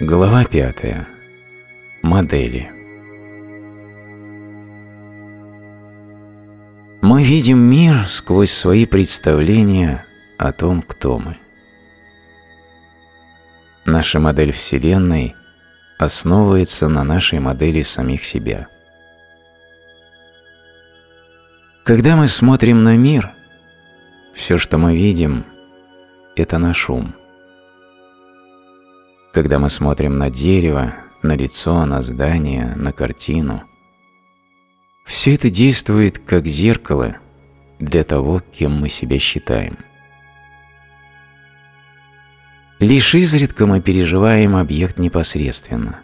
Глава пятая. Модели. Мы видим мир сквозь свои представления о том, кто мы. Наша модель Вселенной основывается на нашей модели самих себя. Когда мы смотрим на мир, все, что мы видим, это наш ум – когда мы смотрим на дерево, на лицо, на здание, на картину. Все это действует как зеркало для того, кем мы себя считаем. Лишь изредка мы переживаем объект непосредственно.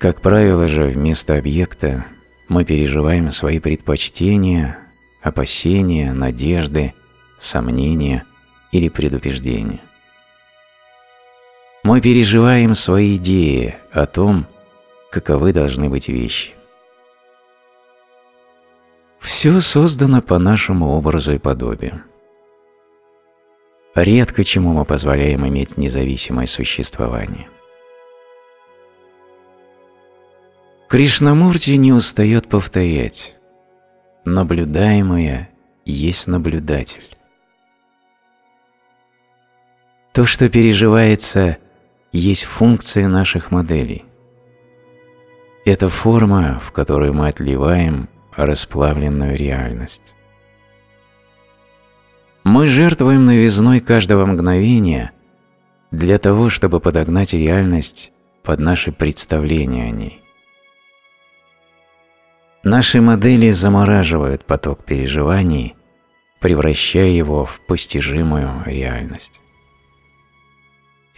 Как правило же, вместо объекта мы переживаем свои предпочтения, опасения, надежды, сомнения или предубеждения. Мы переживаем свои идеи о том, каковы должны быть вещи. Все создано по нашему образу и подобию. Редко чему мы позволяем иметь независимое существование. Кришнамурти не устает повторять «Наблюдаемое есть наблюдатель». То, что переживается есть функция наших моделей. Это форма, в которой мы отливаем расплавленную реальность. Мы жертвуем новизной каждого мгновения для того, чтобы подогнать реальность под наши представления о ней. Наши модели замораживают поток переживаний, превращая его в постижимую реальность.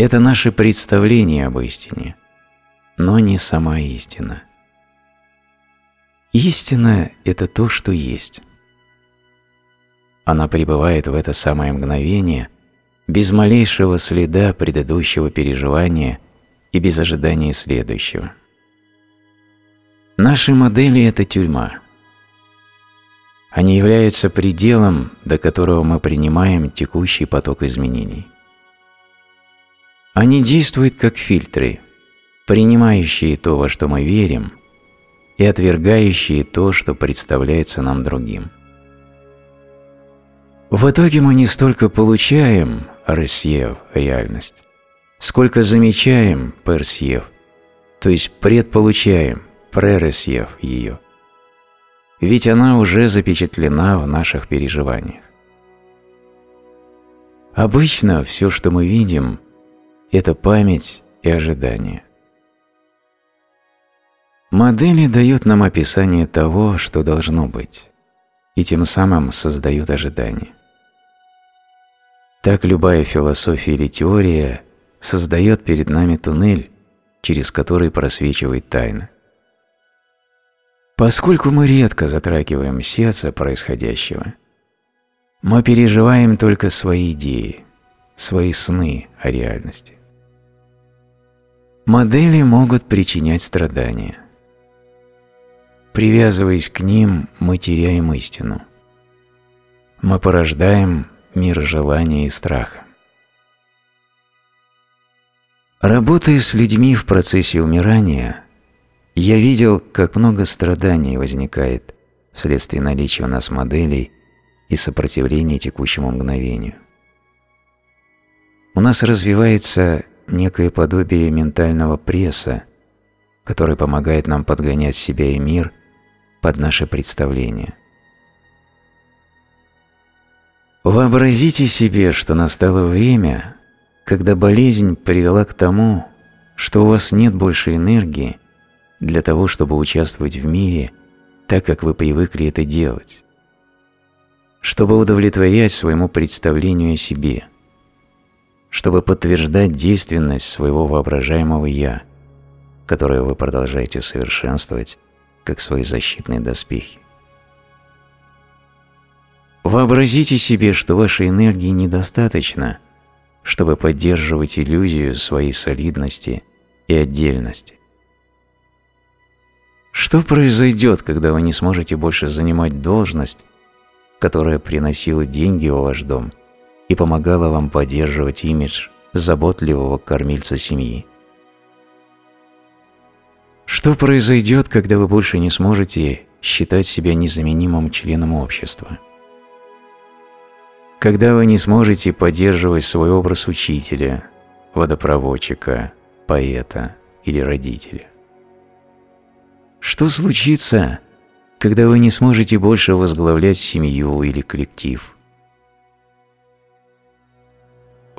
Это наше представление об истине, но не сама истина. Истина – это то, что есть. Она пребывает в это самое мгновение без малейшего следа предыдущего переживания и без ожидания следующего. Наши модели – это тюрьма. Они являются пределом, до которого мы принимаем текущий поток изменений. Они действуют как фильтры, принимающие то, во что мы верим, и отвергающие то, что представляется нам другим. В итоге мы не столько получаем, рассеяв реальность, сколько замечаем, персьев, то есть предполучаем, прерасьев ее. Ведь она уже запечатлена в наших переживаниях. Обычно все, что мы видим – это память и ожидание. Модели дают нам описание того, что должно быть, и тем самым создают ожидание. Так любая философия или теория создает перед нами туннель, через который просвечивает тайна. Поскольку мы редко затрагиваем сердце происходящего, мы переживаем только свои идеи, свои сны о реальности. Модели могут причинять страдания. Привязываясь к ним, мы теряем истину. Мы порождаем мир желания и страха. Работая с людьми в процессе умирания, я видел, как много страданий возникает вследствие наличия у нас моделей и сопротивления текущему мгновению. У нас развивается некое подобие ментального пресса, который помогает нам подгонять себя и мир под наши представления. Вообразите себе, что настало время, когда болезнь привела к тому, что у вас нет больше энергии для того, чтобы участвовать в мире так, как вы привыкли это делать, чтобы удовлетворять своему представлению о себе – чтобы подтверждать действенность своего воображаемого «я», которое вы продолжаете совершенствовать как свои защитные доспехи. Вообразите себе, что вашей энергии недостаточно, чтобы поддерживать иллюзию своей солидности и отдельности. Что произойдет, когда вы не сможете больше занимать должность, которая приносила деньги в ваш дом – и помогала вам поддерживать имидж заботливого кормильца семьи. Что произойдет, когда вы больше не сможете считать себя незаменимым членом общества? Когда вы не сможете поддерживать свой образ учителя, водопроводчика, поэта или родителя? Что случится, когда вы не сможете больше возглавлять семью или коллектив?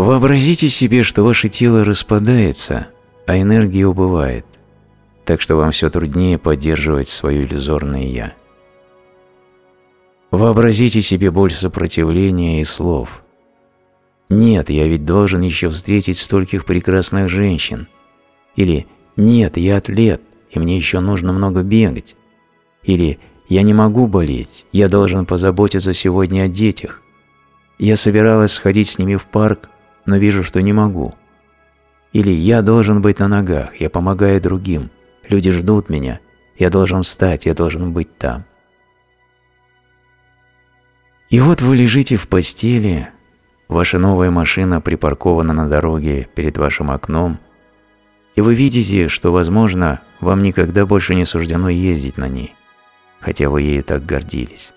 Вообразите себе, что ваше тело распадается, а энергия убывает, так что вам все труднее поддерживать свое иллюзорное «я». Вообразите себе боль сопротивления и слов. «Нет, я ведь должен еще встретить стольких прекрасных женщин». Или «Нет, я атлет, и мне еще нужно много бегать». Или «Я не могу болеть, я должен позаботиться сегодня о детях». Я собиралась сходить с ними в парк, но вижу, что не могу. Или «Я должен быть на ногах, я помогаю другим, люди ждут меня, я должен встать, я должен быть там». И вот вы лежите в постели, ваша новая машина припаркована на дороге перед вашим окном, и вы видите, что, возможно, вам никогда больше не суждено ездить на ней, хотя вы ею так гордились.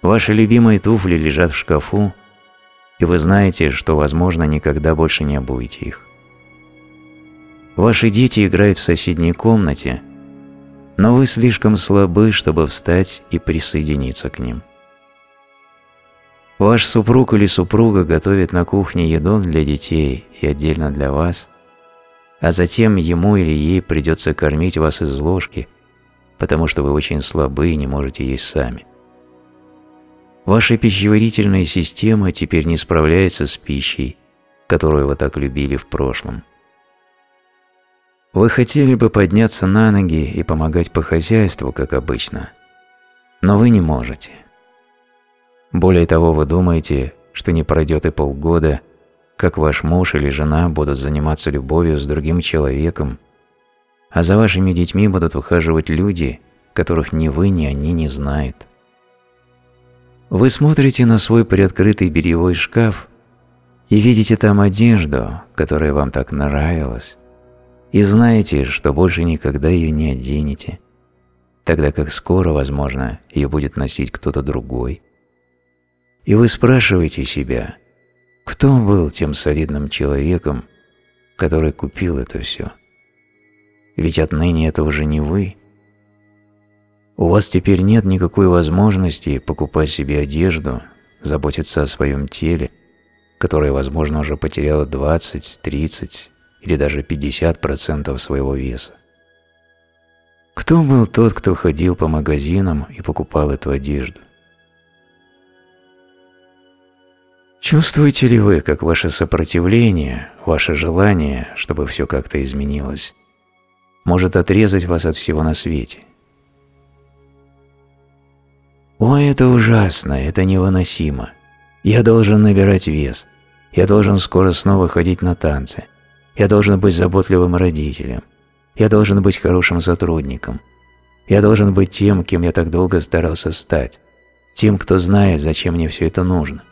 Ваши любимые туфли лежат в шкафу, и вы знаете, что, возможно, никогда больше не обуете их. Ваши дети играют в соседней комнате, но вы слишком слабы, чтобы встать и присоединиться к ним. Ваш супруг или супруга готовит на кухне еду для детей и отдельно для вас, а затем ему или ей придется кормить вас из ложки, потому что вы очень слабы и не можете есть сами. Ваша пищеварительная система теперь не справляется с пищей, которую вы так любили в прошлом. Вы хотели бы подняться на ноги и помогать по хозяйству, как обычно, но вы не можете – более того, вы думаете, что не пройдет и полгода, как ваш муж или жена будут заниматься любовью с другим человеком, а за вашими детьми будут ухаживать люди, которых ни вы, ни они не знают. Вы смотрите на свой приоткрытый бельевой шкаф и видите там одежду, которая вам так нравилась, и знаете, что больше никогда ее не оденете, тогда как скоро, возможно, ее будет носить кто-то другой. И вы спрашиваете себя, кто был тем солидным человеком, который купил это все? Ведь отныне это уже не вы. У вас теперь нет никакой возможности покупать себе одежду, заботиться о своем теле, которое, возможно, уже потеряло 20, 30 или даже 50% своего веса. Кто был тот, кто ходил по магазинам и покупал эту одежду? Чувствуете ли вы, как ваше сопротивление, ваше желание, чтобы все как-то изменилось, может отрезать вас от всего на свете? Ой, это ужасно, это невыносимо. Я должен набирать вес. Я должен скоро снова ходить на танцы. Я должен быть заботливым родителем. Я должен быть хорошим сотрудником. Я должен быть тем, кем я так долго старался стать. Тем, кто знает, зачем мне все это нужно.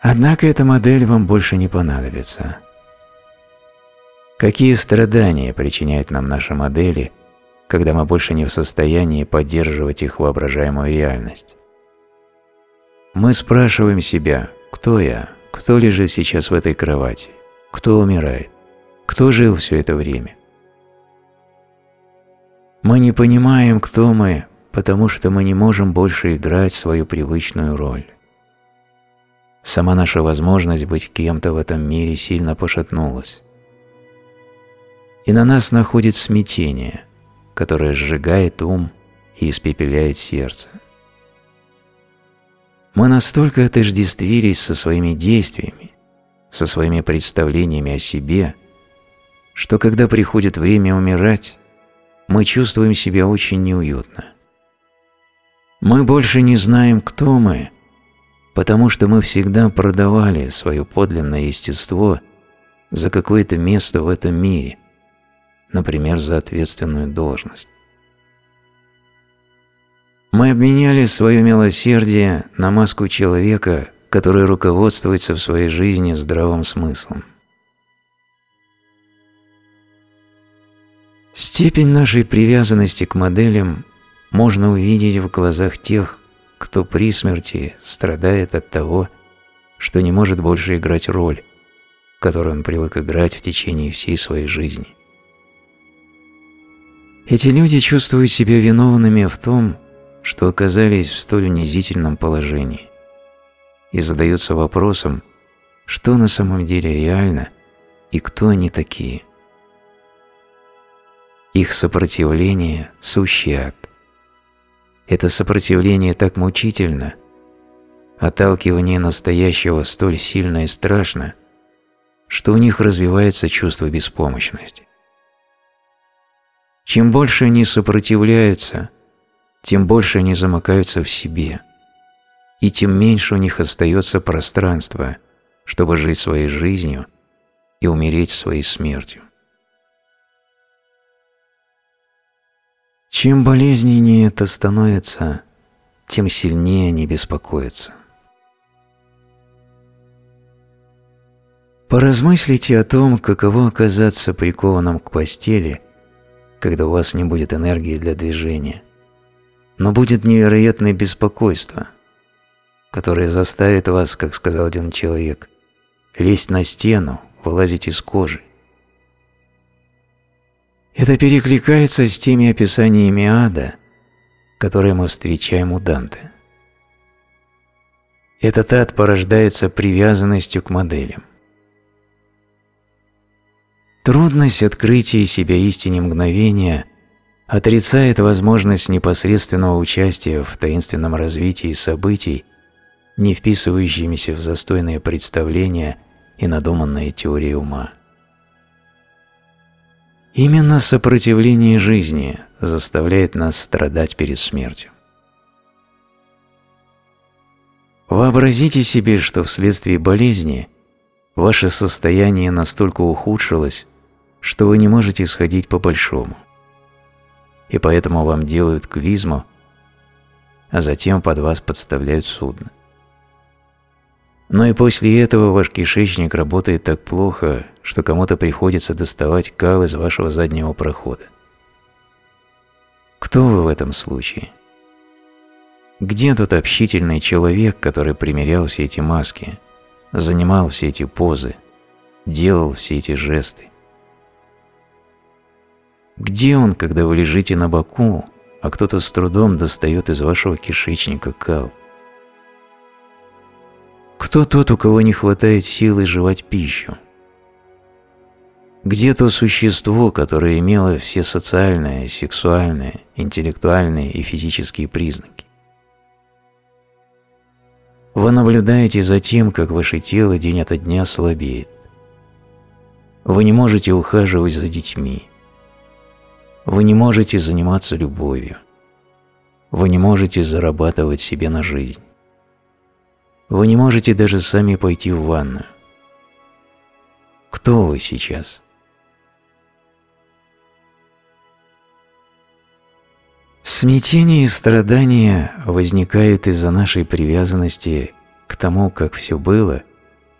Однако эта модель вам больше не понадобится. Какие страдания причиняют нам наши модели, когда мы больше не в состоянии поддерживать их воображаемую реальность? Мы спрашиваем себя, кто я, кто лежит сейчас в этой кровати, кто умирает, кто жил все это время. Мы не понимаем, кто мы, потому что мы не можем больше играть свою привычную роль. Сама наша возможность быть кем-то в этом мире сильно пошатнулась. И на нас находит смятение, которое сжигает ум и испепеляет сердце. Мы настолько отождествились со своими действиями, со своими представлениями о себе, что когда приходит время умирать, мы чувствуем себя очень неуютно. Мы больше не знаем, кто мы, потому что мы всегда продавали свое подлинное естество за какое-то место в этом мире, например, за ответственную должность. Мы обменяли свое милосердие на маску человека, который руководствуется в своей жизни здравым смыслом. Степень нашей привязанности к моделям можно увидеть в глазах тех, кто при смерти страдает от того, что не может больше играть роль, которую он привык играть в течение всей своей жизни. Эти люди чувствуют себя виновными в том, что оказались в столь унизительном положении и задаются вопросом, что на самом деле реально и кто они такие. Их сопротивление – сущий ад. Это сопротивление так мучительно, отталкивание настоящего столь сильно и страшно, что у них развивается чувство беспомощности. Чем больше они сопротивляются, тем больше они замыкаются в себе, и тем меньше у них остается пространства, чтобы жить своей жизнью и умереть своей смертью. Чем болезненнее это становится, тем сильнее они беспокоятся. Поразмыслите о том, каково оказаться прикованным к постели, когда у вас не будет энергии для движения, но будет невероятное беспокойство, которое заставит вас, как сказал один человек, лезть на стену, вылазить из кожи. Это перекликается с теми описаниями ада, которые мы встречаем у Данте. Этот ад порождается привязанностью к моделям. Трудность открытия себя истине мгновения отрицает возможность непосредственного участия в таинственном развитии событий, не вписывающимися в застойные представления и надуманные теории ума. Именно сопротивление жизни заставляет нас страдать перед смертью. Вообразите себе, что вследствие болезни ваше состояние настолько ухудшилось, что вы не можете сходить по-большому. И поэтому вам делают клизму, а затем под вас подставляют судно. Но и после этого ваш кишечник работает так плохо, что кому-то приходится доставать кал из вашего заднего прохода. Кто вы в этом случае? Где тот общительный человек, который примерял все эти маски, занимал все эти позы, делал все эти жесты? Где он, когда вы лежите на боку, а кто-то с трудом достает из вашего кишечника кал? Кто тот, у кого не хватает силы жевать пищу? Где то существо, которое имело все социальные, сексуальные, интеллектуальные и физические признаки? Вы наблюдаете за тем, как ваше тело день ото дня слабеет. Вы не можете ухаживать за детьми. Вы не можете заниматься любовью. Вы не можете зарабатывать себе на жизнь. Вы не можете даже сами пойти в ванную. Кто вы сейчас? Смятение и страдания возникают из-за нашей привязанности к тому, как все было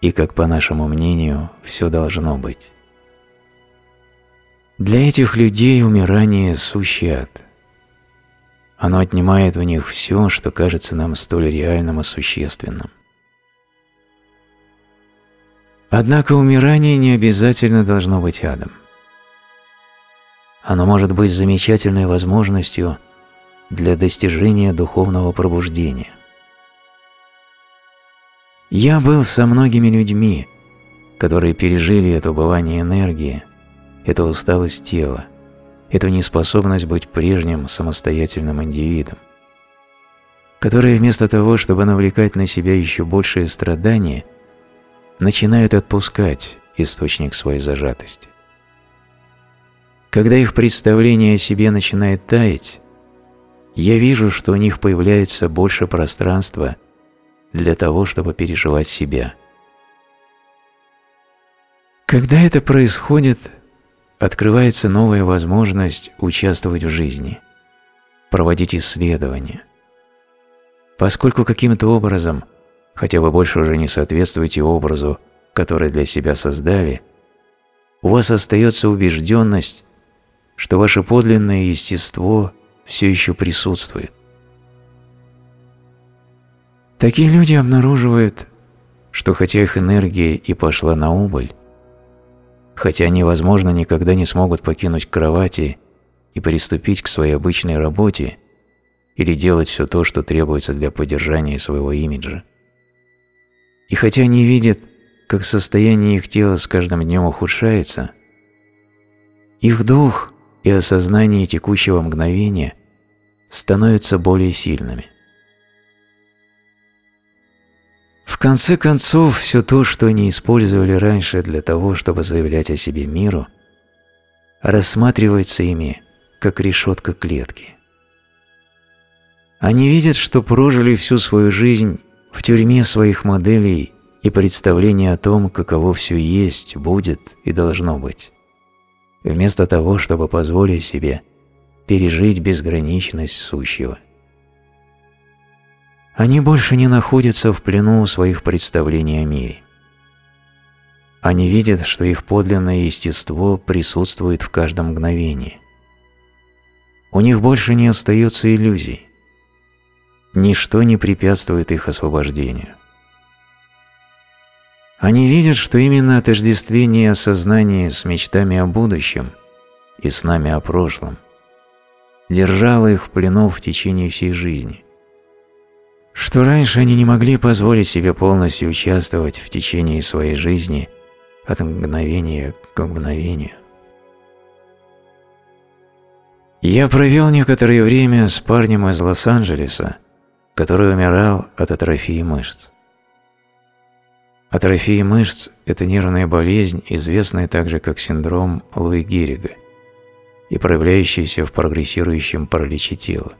и как, по нашему мнению, все должно быть. Для этих людей умирание – сущий ад. Оно отнимает у них все, что кажется нам столь реальным и существенным. Однако умирание не обязательно должно быть адом. Оно может быть замечательной возможностью для достижения духовного пробуждения. Я был со многими людьми, которые пережили это убывание энергии, эту усталость тела, эту неспособность быть прежним самостоятельным индивидом, которые вместо того, чтобы навлекать на себя еще большее страдание – начинают отпускать источник своей зажатости. Когда их представление о себе начинает таять, я вижу, что у них появляется больше пространства для того, чтобы переживать себя. Когда это происходит, открывается новая возможность участвовать в жизни, проводить исследования. Поскольку каким-то образом – хотя вы больше уже не соответствуете образу, который для себя создали, у вас остается убежденность, что ваше подлинное естество все еще присутствует. Такие люди обнаруживают, что хотя их энергия и пошла на убыль, хотя они, возможно, никогда не смогут покинуть кровати и приступить к своей обычной работе или делать все то, что требуется для поддержания своего имиджа. И хотя они видят, как состояние их тела с каждым днем ухудшается, их дух и осознание текущего мгновения становятся более сильными. В конце концов, все то, что они использовали раньше для того, чтобы заявлять о себе миру, рассматривается ими как решетка клетки. Они видят, что прожили всю свою жизнь в тюрьме своих моделей и представления о том, каково все есть, будет и должно быть, вместо того, чтобы позволить себе пережить безграничность сущего. Они больше не находятся в плену своих представлений о мире. Они видят, что их подлинное естество присутствует в каждом мгновении. У них больше не остается иллюзий. Ничто не препятствует их освобождению. Они видят, что именно отождествление и осознание с мечтами о будущем и с нами о прошлом держало их в плену в течение всей жизни. Что раньше они не могли позволить себе полностью участвовать в течение своей жизни от мгновения к мгновению. Я провел некоторое время с парнем из Лос-Анджелеса, который умирал от атрофии мышц. Атрофия мышц – это нервная болезнь, известная также как синдром Луи Геррига и проявляющаяся в прогрессирующем параличе тела.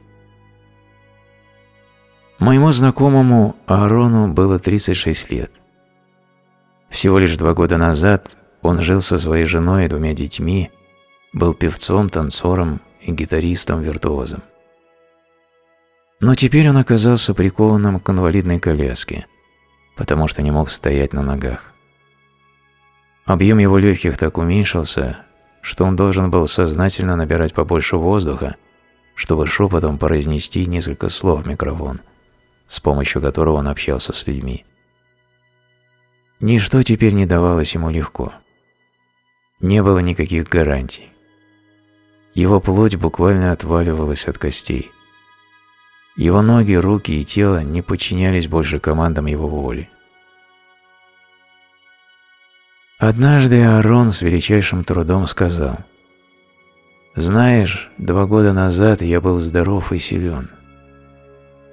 Моему знакомому Аарону было 36 лет. Всего лишь два года назад он жил со своей женой и двумя детьми, был певцом, танцором и гитаристом-виртуозом. Но теперь он оказался прикованным к инвалидной коляске, потому что не мог стоять на ногах. Объем его легких так уменьшился, что он должен был сознательно набирать побольше воздуха, чтобы шепотом произнести несколько слов в микрофон, с помощью которого он общался с людьми. Ничто теперь не давалось ему легко. Не было никаких гарантий. Его плоть буквально отваливалась от костей. Его ноги, руки и тело не подчинялись больше командам его воли. Однажды Аарон с величайшим трудом сказал, «Знаешь, два года назад я был здоров и силен.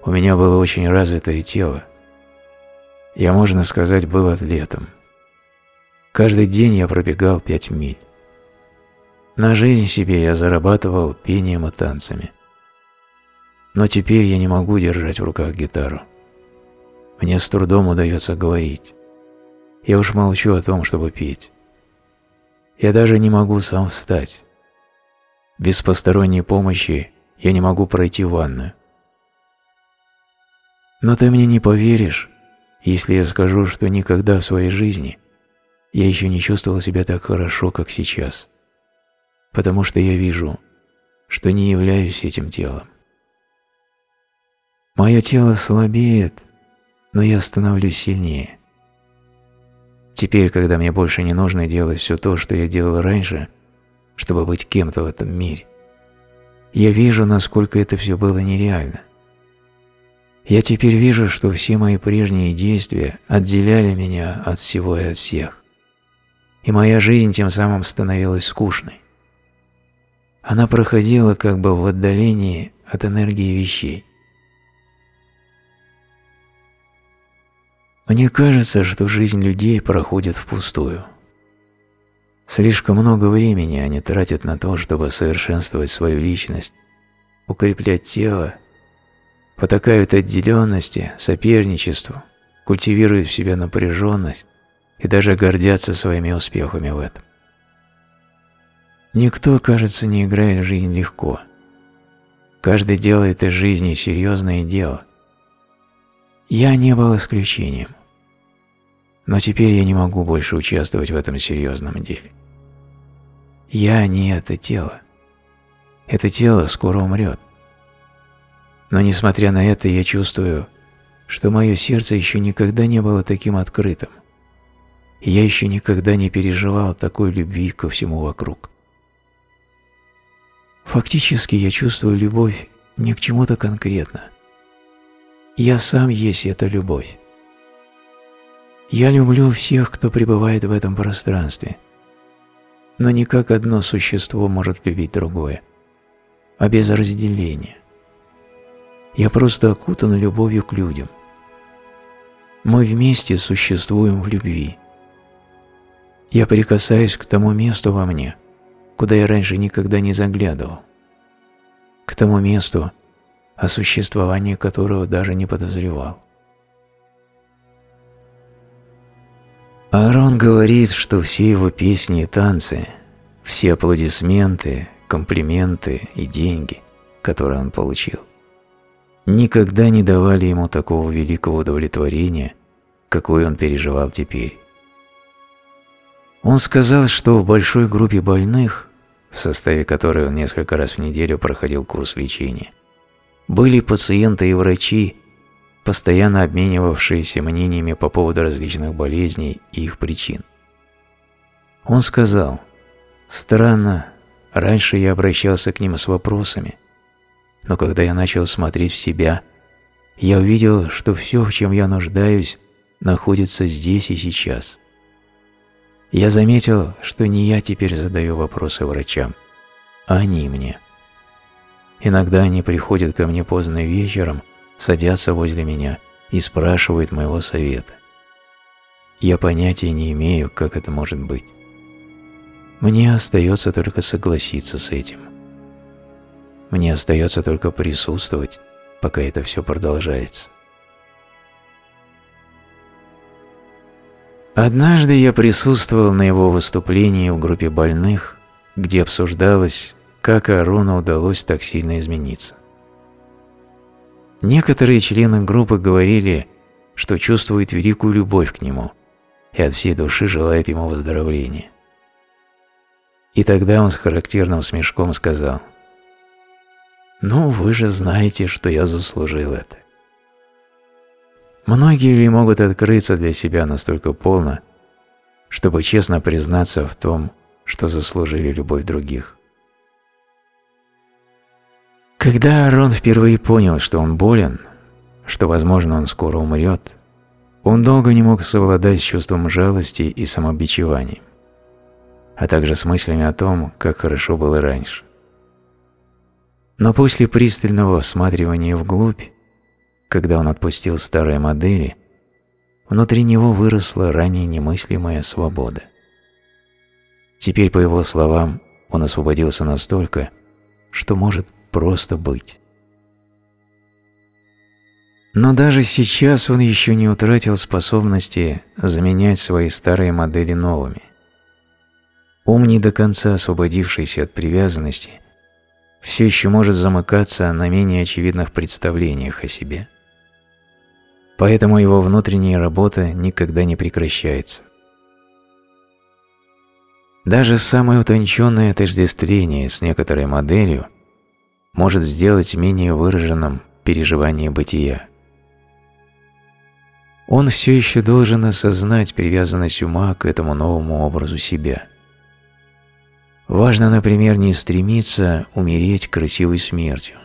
У меня было очень развитое тело. Я, можно сказать, был атлетом. Каждый день я пробегал пять миль. На жизнь себе я зарабатывал пением и танцами. Но теперь я не могу держать в руках гитару. Мне с трудом удается говорить. Я уж молчу о том, чтобы петь. Я даже не могу сам встать. Без посторонней помощи я не могу пройти ванную. Но ты мне не поверишь, если я скажу, что никогда в своей жизни я еще не чувствовал себя так хорошо, как сейчас, потому что я вижу, что не являюсь этим телом. Мое тело слабеет, но я становлюсь сильнее. Теперь, когда мне больше не нужно делать все то, что я делал раньше, чтобы быть кем-то в этом мире, я вижу, насколько это все было нереально. Я теперь вижу, что все мои прежние действия отделяли меня от всего и от всех. И моя жизнь тем самым становилась скучной. Она проходила как бы в отдалении от энергии вещей. Мне кажется, что жизнь людей проходит впустую. Слишком много времени они тратят на то, чтобы совершенствовать свою личность, укреплять тело, потакают отделенности, соперничеству, культивируют в себе напряженность и даже гордятся своими успехами в этом. Никто, кажется, не играет в жизнь легко. Каждый делает из жизни серьезное дело – Я не был исключением. Но теперь я не могу больше участвовать в этом серьезном деле. Я не это тело. Это тело скоро умрет. Но несмотря на это, я чувствую, что мое сердце еще никогда не было таким открытым. И я еще никогда не переживал такой любви ко всему вокруг. Фактически я чувствую любовь не к чему-то конкретно. Я сам есть эта любовь. Я люблю всех, кто пребывает в этом пространстве. Но не как одно существо может любить другое, а без разделения. Я просто окутан любовью к людям. Мы вместе существуем в любви. Я прикасаюсь к тому месту во мне, куда я раньше никогда не заглядывал. К тому месту, о существовании которого даже не подозревал. Аарон говорит, что все его песни и танцы, все аплодисменты, комплименты и деньги, которые он получил, никогда не давали ему такого великого удовлетворения, какое он переживал теперь. Он сказал, что в большой группе больных, в составе которой он несколько раз в неделю проходил курс лечения, были пациенты и врачи, постоянно обменивавшиеся мнениями по поводу различных болезней и их причин. Он сказал, «Странно, раньше я обращался к ним с вопросами, но когда я начал смотреть в себя, я увидел, что все, в чем я нуждаюсь, находится здесь и сейчас. Я заметил, что не я теперь задаю вопросы врачам, а они мне. Иногда они приходят ко мне поздно вечером – садятся возле меня и спрашивают моего совета. Я понятия не имею, как это может быть. Мне остается только согласиться с этим. Мне остается только присутствовать, пока это все продолжается. Однажды я присутствовал на его выступлении в группе больных, где обсуждалось, как Арону удалось так сильно измениться. Некоторые члены группы говорили, что чувствуют великую любовь к нему и от всей души желают ему выздоровления. И тогда он с характерным смешком сказал, «Ну, вы же знаете, что я заслужил это». Многие ли могут открыться для себя настолько полно, чтобы честно признаться в том, что заслужили любовь других? Когда Арон впервые понял, что он болен, что, возможно, он скоро умрет, он долго не мог совладать с чувством жалости и самобичевания, а также с мыслями о том, как хорошо было раньше. Но после пристального всматривания вглубь, когда он отпустил старые модели, внутри него выросла ранее немыслимая свобода. Теперь, по его словам, он освободился настолько, что может просто быть. Но даже сейчас он еще не утратил способности заменять свои старые модели новыми. Ум, не до конца освободившийся от привязанности, все еще может замыкаться на менее очевидных представлениях о себе. Поэтому его внутренняя работа никогда не прекращается. Даже самое утонченное отождествление с некоторой моделью может сделать менее выраженным переживание бытия. Он все еще должен осознать привязанность ума к этому новому образу себя. Важно, например, не стремиться умереть красивой смертью,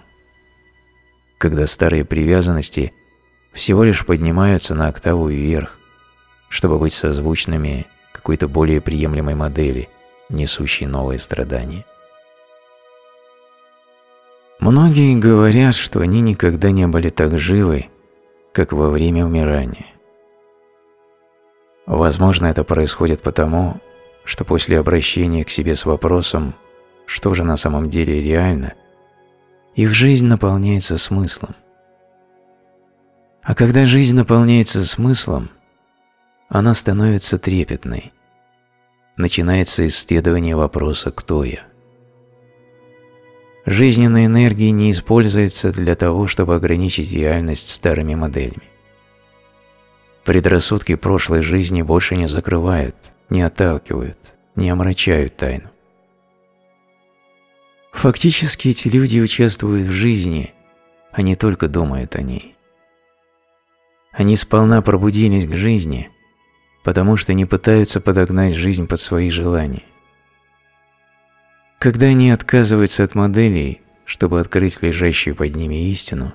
когда старые привязанности всего лишь поднимаются на октаву вверх, чтобы быть созвучными какой-то более приемлемой модели, несущей новые страдания. Многие говорят, что они никогда не были так живы, как во время умирания. Возможно, это происходит потому, что после обращения к себе с вопросом «что же на самом деле реально?», их жизнь наполняется смыслом. А когда жизнь наполняется смыслом, она становится трепетной. Начинается исследование вопроса «кто я?». Жизненная энергия не используется для того, чтобы ограничить реальность старыми моделями. Предрассудки прошлой жизни больше не закрывают, не отталкивают, не омрачают тайну. Фактически эти люди участвуют в жизни, а не только думают о ней. Они сполна пробудились к жизни, потому что не пытаются подогнать жизнь под свои желания. Когда они отказываются от моделей, чтобы открыть лежащую под ними истину,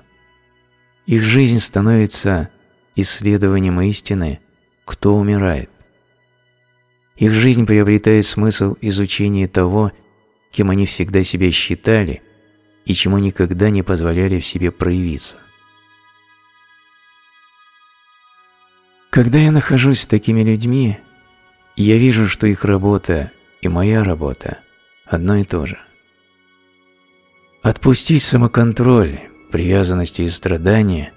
их жизнь становится исследованием истины, кто умирает. Их жизнь приобретает смысл изучения того, кем они всегда себя считали и чему никогда не позволяли в себе проявиться. Когда я нахожусь с такими людьми, я вижу, что их работа и моя работа одно и то же. Отпустить самоконтроль, привязанности и страдания,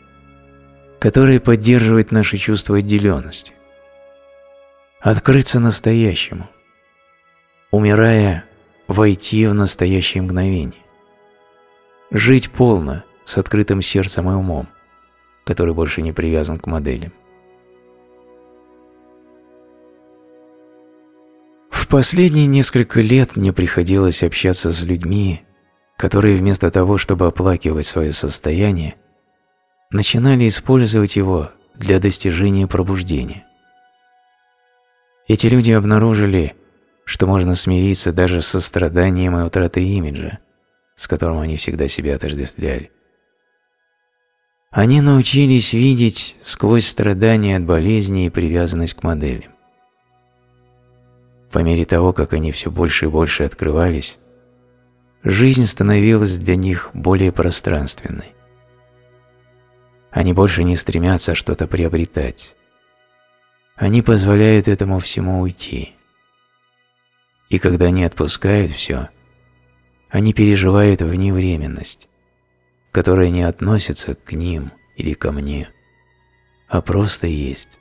которые поддерживают наше чувство отделенности. Открыться настоящему, умирая, войти в настоящее мгновение. Жить полно, с открытым сердцем и умом, который больше не привязан к моделям. В последние несколько лет мне приходилось общаться с людьми, которые вместо того, чтобы оплакивать свое состояние, начинали использовать его для достижения пробуждения. Эти люди обнаружили, что можно смириться даже со страданием и утратой имиджа, с которым они всегда себя отождествляли. Они научились видеть сквозь страдания от болезни и привязанность к моделям. По мере того, как они все больше и больше открывались, жизнь становилась для них более пространственной. Они больше не стремятся что-то приобретать. Они позволяют этому всему уйти. И когда они отпускают все, они переживают вневременность, которая не относится к ним или ко мне, а просто есть.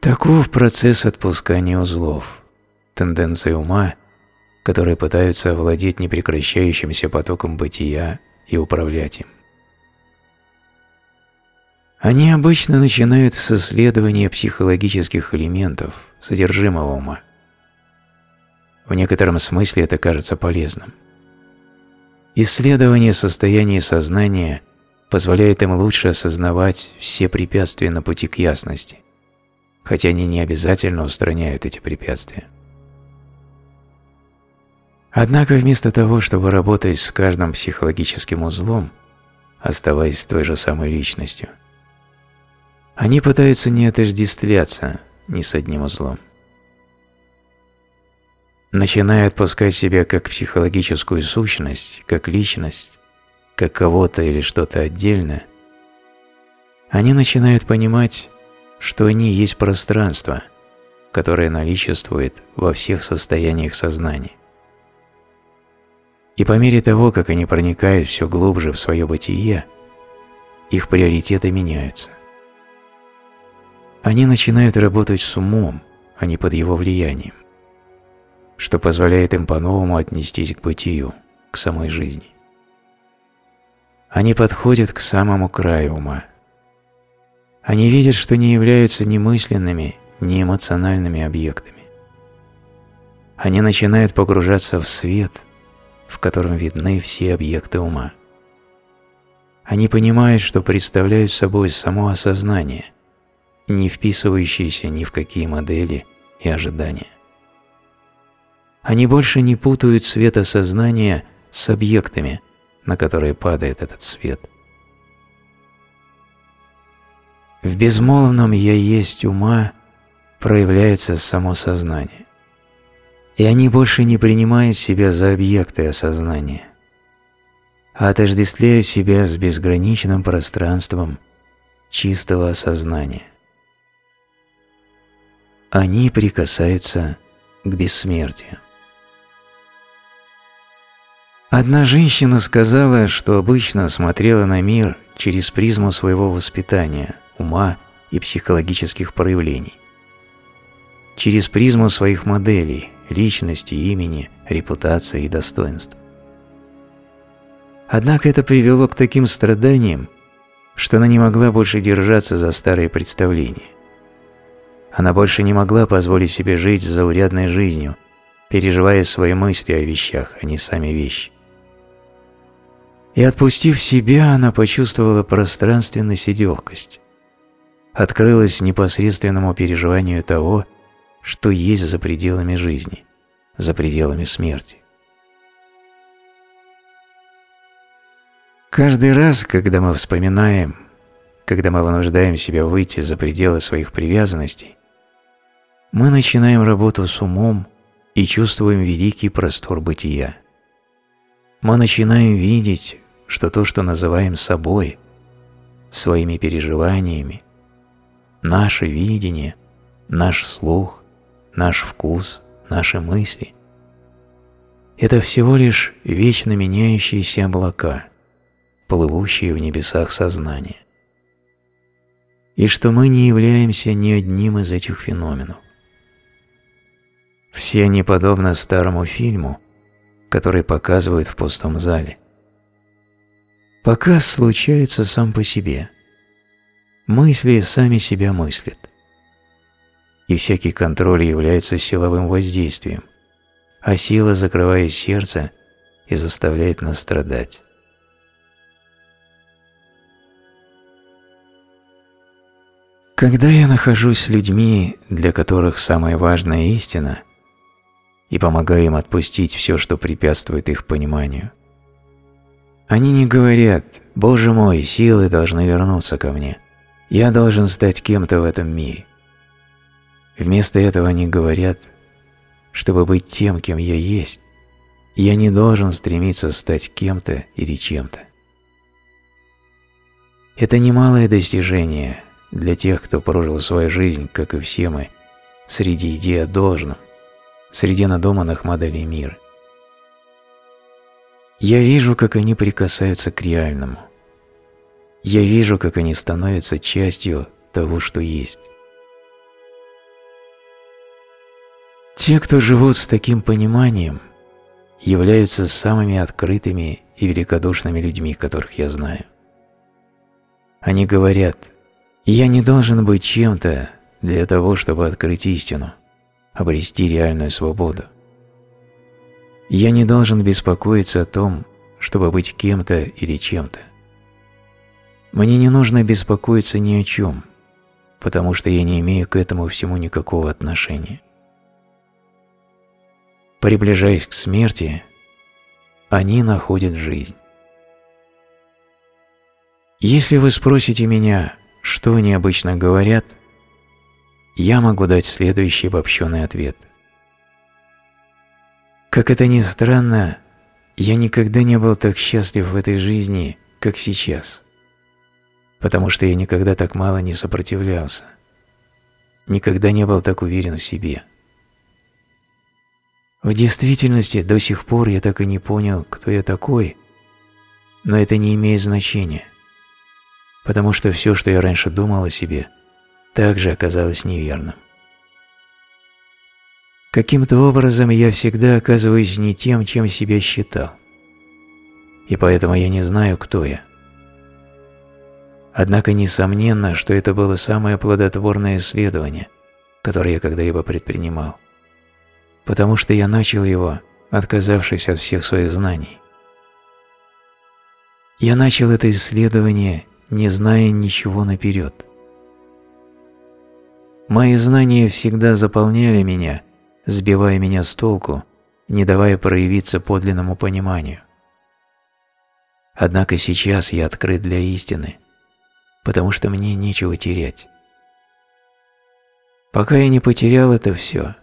Таков процесс отпускания узлов, тенденция ума, которые пытаются овладеть непрекращающимся потоком бытия и управлять им. Они обычно начинают с исследования психологических элементов, содержимого ума. В некотором смысле это кажется полезным. Исследование состояния сознания позволяет им лучше осознавать все препятствия на пути к ясности, хотя они не обязательно устраняют эти препятствия. Однако вместо того, чтобы работать с каждым психологическим узлом, оставаясь той же самой личностью, они пытаются не отождествляться ни с одним узлом. Начиная отпускать себя как психологическую сущность, как личность, как кого-то или что-то отдельное, они начинают понимать, что они есть пространство, которое наличествует во всех состояниях сознания. И по мере того, как они проникают все глубже в свое бытие, их приоритеты меняются. Они начинают работать с умом, а не под его влиянием, что позволяет им по-новому отнестись к бытию, к самой жизни. Они подходят к самому краю ума. Они видят, что не являются ни мысленными, ни эмоциональными объектами. Они начинают погружаться в свет – в котором видны все объекты ума. Они понимают, что представляют собой само осознание, не вписывающееся ни в какие модели и ожидания. Они больше не путают свет осознания с объектами, на которые падает этот свет. В безмолвном «я есть» ума проявляется само сознание и они больше не принимают себя за объекты осознания, а отождествляют себя с безграничным пространством чистого осознания. Они прикасаются к бессмертию. Одна женщина сказала, что обычно смотрела на мир через призму своего воспитания, ума и психологических проявлений, через призму своих моделей, личности, имени, репутации и достоинств. Однако это привело к таким страданиям, что она не могла больше держаться за старые представления. Она больше не могла позволить себе жить заурядной жизнью, переживая свои мысли о вещах, а не сами вещи. И отпустив себя, она почувствовала пространственность и легкость. Открылась непосредственному переживанию того, что есть за пределами жизни, за пределами смерти. Каждый раз, когда мы вспоминаем, когда мы вынуждаем себя выйти за пределы своих привязанностей, мы начинаем работу с умом и чувствуем великий простор бытия. Мы начинаем видеть, что то, что называем собой, своими переживаниями, наше видение, наш слух, наш вкус, наши мысли – это всего лишь вечно меняющиеся облака – плывущие в небесах сознания. И что мы не являемся ни одним из этих феноменов. Все они подобны старому фильму, который показывают в пустом зале. Показ случается сам по себе. Мысли сами себя мыслят. И всякий контроль является силовым воздействием, а сила закрывает сердце и заставляет нас страдать. Когда я нахожусь с людьми, для которых самая важная истина, и помогаю им отпустить все, что препятствует их пониманию, они не говорят «Боже мой, силы должны вернуться ко мне, я должен стать кем-то в этом мире». Вместо этого они говорят «Чтобы быть тем, кем я есть, я не должен стремиться стать кем-то или чем-то». Это немалое достижение – для тех, кто прожил свою жизнь, как и все мы, среди идей о должном, среди надуманных моделей мира. Я вижу, как они прикасаются к реальному. Я вижу, как они становятся частью того, что есть. Те, кто живут с таким пониманием, являются самыми открытыми и великодушными людьми, которых я знаю. Они говорят я не должен быть чем-то для того, чтобы открыть истину, обрести реальную свободу. Я не должен беспокоиться о том, чтобы быть кем-то или чем-то. Мне не нужно беспокоиться ни о чем, потому что я не имею к этому всему никакого отношения. Приближаясь к смерти, они находят жизнь. Если вы спросите меня, что они обычно говорят, я могу дать следующий обобщенный ответ. Как это ни странно, я никогда не был так счастлив в этой жизни, как сейчас, потому что я никогда так мало не сопротивлялся, никогда не был так уверен в себе. В действительности до сих пор я так и не понял, кто я такой, но это не имеет значения потому что все, что я раньше думал о себе, также оказалось неверным. Каким-то образом я всегда оказываюсь не тем, чем себя считал. И поэтому я не знаю, кто я. Однако несомненно, что это было самое плодотворное исследование, которое я когда-либо предпринимал. Потому что я начал его, отказавшись от всех своих знаний. Я начал это исследование не зная ничего наперед. Мои знания всегда заполняли меня, сбивая меня с толку, не давая проявиться подлинному пониманию. Однако сейчас я открыт для истины, потому что мне нечего терять. Пока я не потерял это все,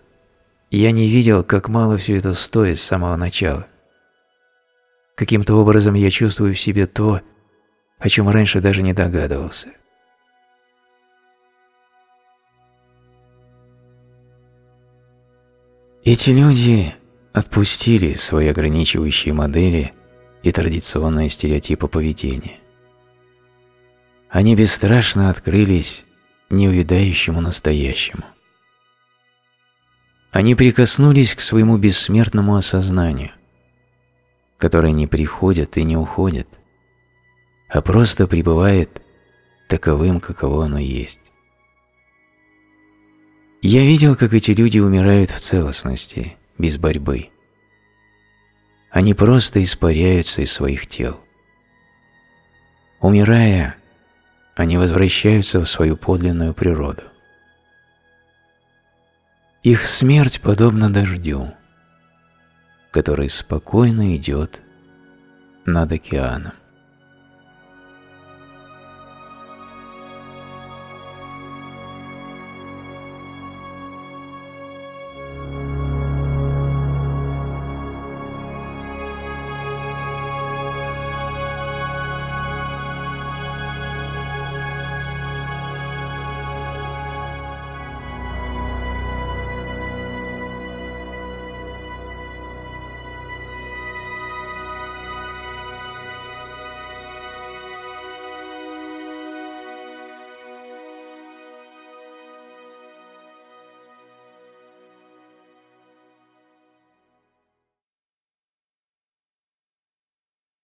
я не видел, как мало все это стоит с самого начала. Каким-то образом я чувствую в себе то, о чем раньше даже не догадывался. Эти люди отпустили свои ограничивающие модели и традиционные стереотипы поведения. Они бесстрашно открылись неувидающему настоящему. Они прикоснулись к своему бессмертному осознанию, которое не приходит и не уходит, а просто пребывает таковым, каково оно есть. Я видел, как эти люди умирают в целостности, без борьбы. Они просто испаряются из своих тел. Умирая, они возвращаются в свою подлинную природу. Их смерть подобна дождю, который спокойно идет над океаном.